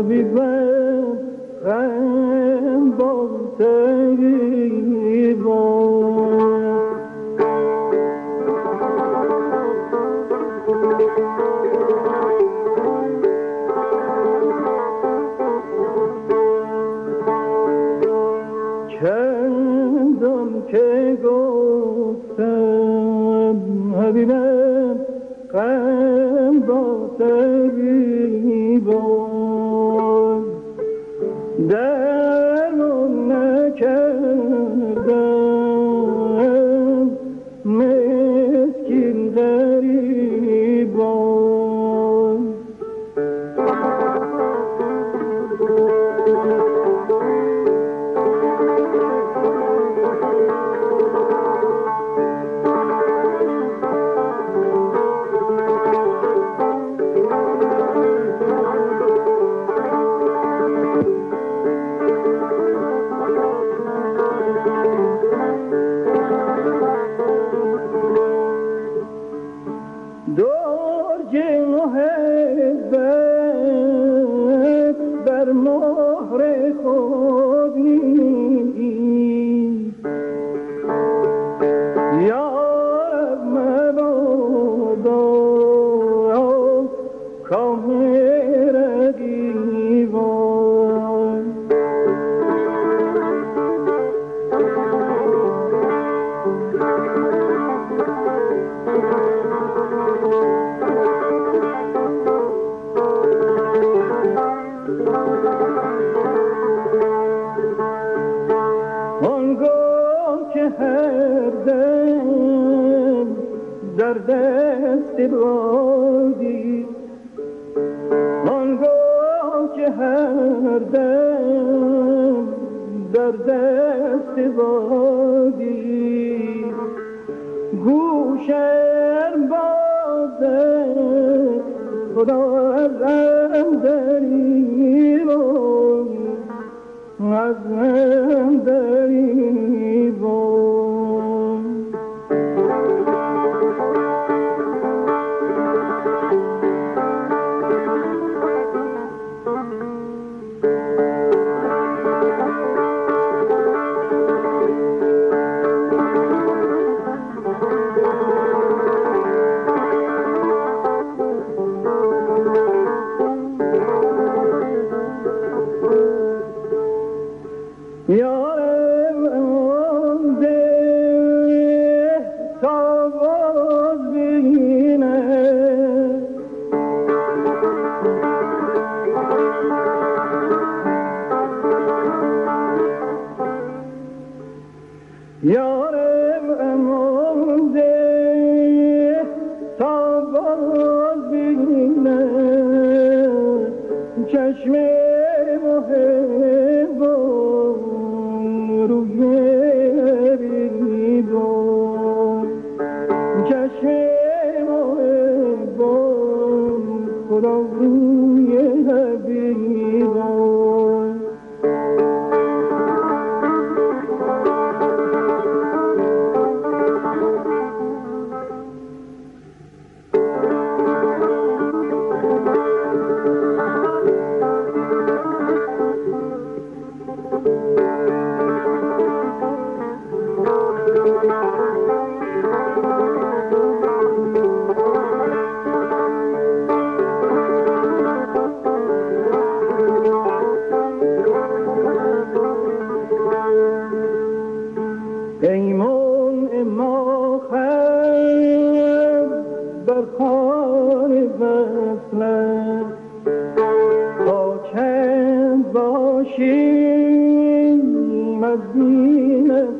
طبیبم غم بازتری بار چندم که گفتم حبیبم غم بازتری Oh. هر دل در دست بادی آنگاه که هر دل در دست بادی گوشم بازه خدا ازم دریبان از یارم امونده تا باز بینم چشم محب و روی بیدون چشم محب و خدا باشیم مدینه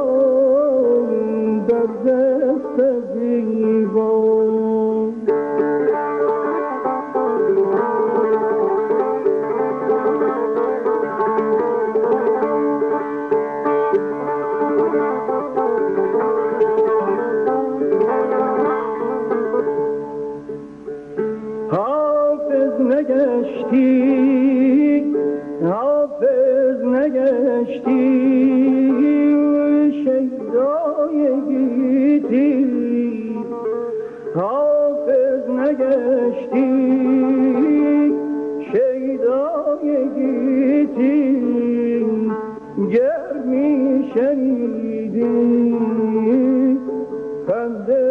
ne geçti, hafız ne geçti, şehraya gitti. Hafız ne geçti, şehraya gitti. Gelmiş eridim, pembe